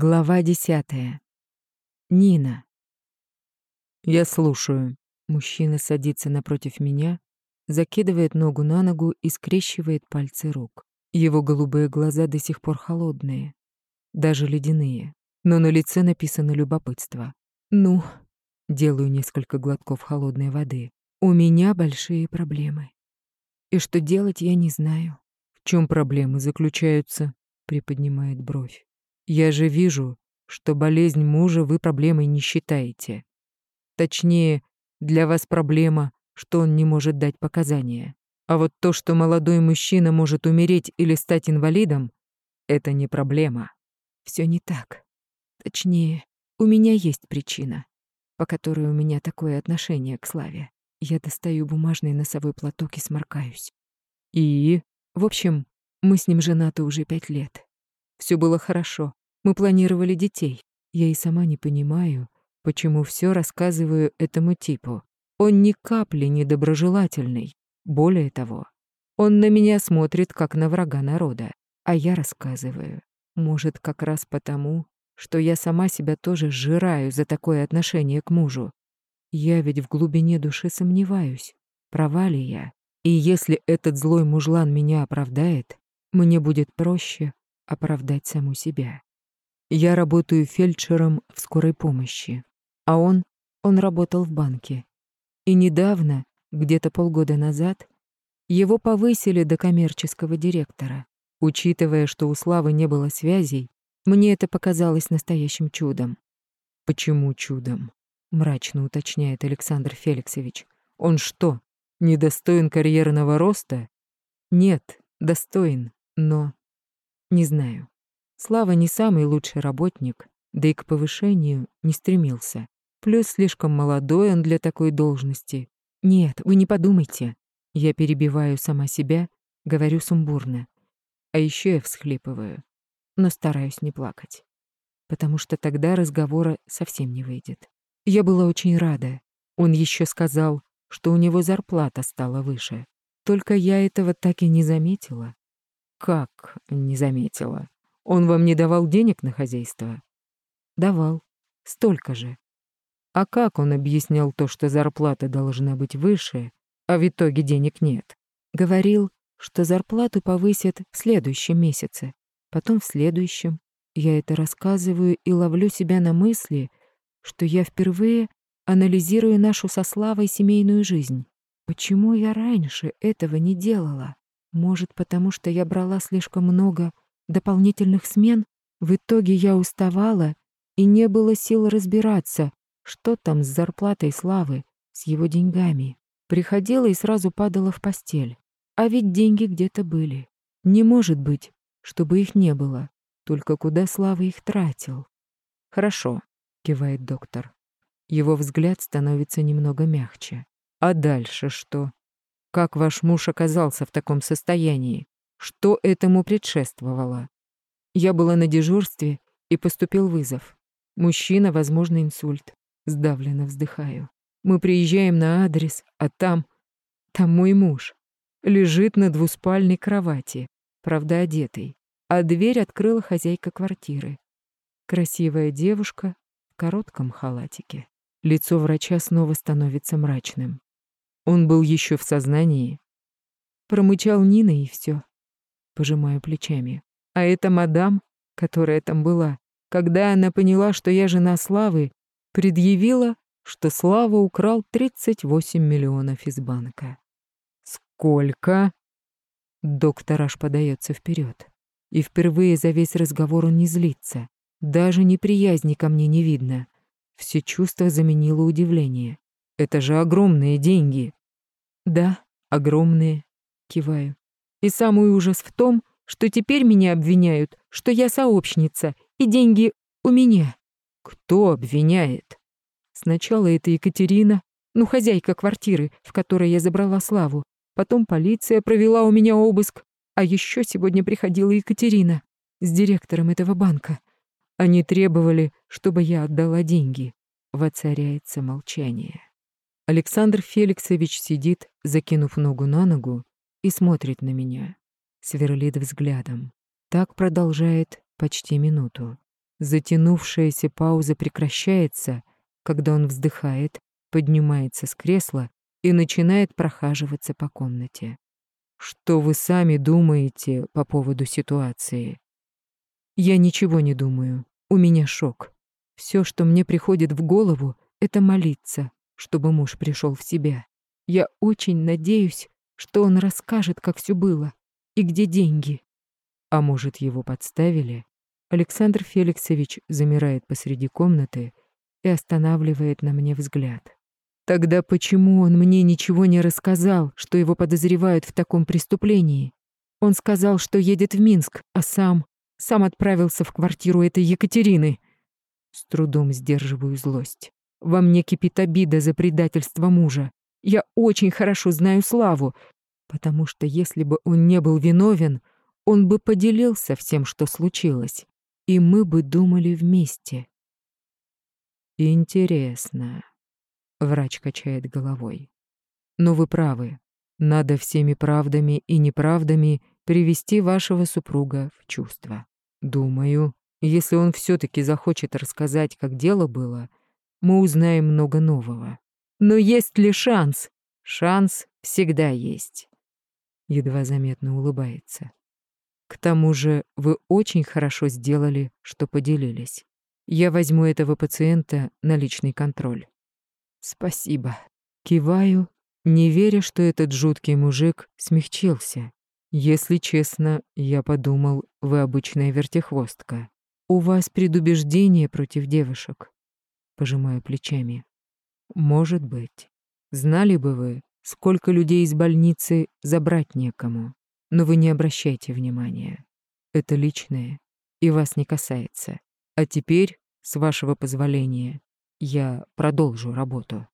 Глава десятая. Нина. Я слушаю. Мужчина садится напротив меня, закидывает ногу на ногу и скрещивает пальцы рук. Его голубые глаза до сих пор холодные, даже ледяные, но на лице написано любопытство. Ну, делаю несколько глотков холодной воды. У меня большие проблемы. И что делать, я не знаю. В чем проблемы заключаются? Приподнимает бровь. Я же вижу, что болезнь мужа вы проблемой не считаете. Точнее, для вас проблема, что он не может дать показания. А вот то, что молодой мужчина может умереть или стать инвалидом, это не проблема. Все не так. Точнее, у меня есть причина, по которой у меня такое отношение к Славе. Я достаю бумажный носовой платок и сморкаюсь. И, в общем, мы с ним женаты уже пять лет. Все было хорошо. Мы планировали детей. Я и сама не понимаю, почему все рассказываю этому типу. Он ни капли не доброжелательный. Более того, он на меня смотрит, как на врага народа. А я рассказываю. Может, как раз потому, что я сама себя тоже сжираю за такое отношение к мужу. Я ведь в глубине души сомневаюсь, права ли я. И если этот злой мужлан меня оправдает, мне будет проще оправдать саму себя. Я работаю фельдшером в скорой помощи, а он, он работал в банке. И недавно, где-то полгода назад, его повысили до коммерческого директора. Учитывая, что у Славы не было связей, мне это показалось настоящим чудом. Почему чудом? мрачно уточняет Александр Феликсович. Он что, недостоин карьерного роста? Нет, достоин, но не знаю. Слава не самый лучший работник, да и к повышению не стремился. Плюс слишком молодой он для такой должности. Нет, вы не подумайте. Я перебиваю сама себя, говорю сумбурно. А еще я всхлипываю, но стараюсь не плакать. Потому что тогда разговора совсем не выйдет. Я была очень рада. Он еще сказал, что у него зарплата стала выше. Только я этого так и не заметила. Как не заметила? Он вам не давал денег на хозяйство? Давал. Столько же. А как он объяснял то, что зарплата должна быть выше, а в итоге денег нет? Говорил, что зарплату повысят в следующем месяце, потом в следующем. Я это рассказываю и ловлю себя на мысли, что я впервые анализирую нашу со Славой семейную жизнь. Почему я раньше этого не делала? Может, потому что я брала слишком много дополнительных смен, в итоге я уставала и не было сил разбираться, что там с зарплатой Славы, с его деньгами. Приходила и сразу падала в постель. А ведь деньги где-то были. Не может быть, чтобы их не было. Только куда Слава их тратил? Хорошо, кивает доктор. Его взгляд становится немного мягче. А дальше что? Как ваш муж оказался в таком состоянии? Что этому предшествовало? Я была на дежурстве, и поступил вызов. Мужчина, возможно, инсульт. Сдавленно вздыхаю. Мы приезжаем на адрес, а там... Там мой муж. Лежит на двуспальной кровати, правда, одетый. А дверь открыла хозяйка квартиры. Красивая девушка в коротком халатике. Лицо врача снова становится мрачным. Он был еще в сознании. Промычал Нина и все пожимаю плечами. А эта мадам, которая там была, когда она поняла, что я жена Славы, предъявила, что Слава украл 38 миллионов из банка. Сколько? Доктор аж подается вперед. И впервые за весь разговор он не злится. Даже неприязни ко мне не видно. Все чувства заменило удивление. Это же огромные деньги. Да, огромные. Киваю. И самый ужас в том, что теперь меня обвиняют, что я сообщница, и деньги у меня. Кто обвиняет? Сначала это Екатерина, ну, хозяйка квартиры, в которой я забрала Славу. Потом полиция провела у меня обыск. А еще сегодня приходила Екатерина с директором этого банка. Они требовали, чтобы я отдала деньги. Воцаряется молчание. Александр Феликсович сидит, закинув ногу на ногу, и смотрит на меня, сверлит взглядом. Так продолжает почти минуту. Затянувшаяся пауза прекращается, когда он вздыхает, поднимается с кресла и начинает прохаживаться по комнате. Что вы сами думаете по поводу ситуации? Я ничего не думаю. У меня шок. Все, что мне приходит в голову, это молиться, чтобы муж пришел в себя. Я очень надеюсь, что он расскажет, как все было и где деньги. А может, его подставили? Александр Феликсович замирает посреди комнаты и останавливает на мне взгляд. Тогда почему он мне ничего не рассказал, что его подозревают в таком преступлении? Он сказал, что едет в Минск, а сам... Сам отправился в квартиру этой Екатерины. С трудом сдерживаю злость. Во мне кипит обида за предательство мужа. Я очень хорошо знаю Славу, потому что если бы он не был виновен, он бы поделился всем, что случилось, и мы бы думали вместе. Интересно. Врач качает головой. Но вы правы. Надо всеми правдами и неправдами привести вашего супруга в чувство. Думаю, если он все таки захочет рассказать, как дело было, мы узнаем много нового. Но есть ли шанс? Шанс всегда есть. Едва заметно улыбается. К тому же вы очень хорошо сделали, что поделились. Я возьму этого пациента на личный контроль. Спасибо. Киваю, не веря, что этот жуткий мужик смягчился. Если честно, я подумал, вы обычная вертихвостка. У вас предубеждение против девушек. Пожимаю плечами. Может быть. Знали бы вы, сколько людей из больницы забрать некому. Но вы не обращайте внимания. Это личное и вас не касается. А теперь, с вашего позволения, я продолжу работу.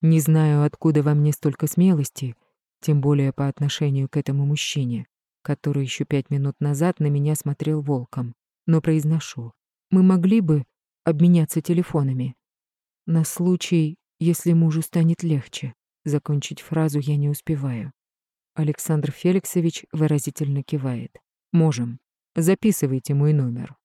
Не знаю, откуда во мне столько смелости, тем более по отношению к этому мужчине, который еще пять минут назад на меня смотрел волком, но произношу. Мы могли бы обменяться телефонами. На случай, если мужу станет легче. Закончить фразу я не успеваю. Александр Феликсович выразительно кивает. Можем. Записывайте мой номер.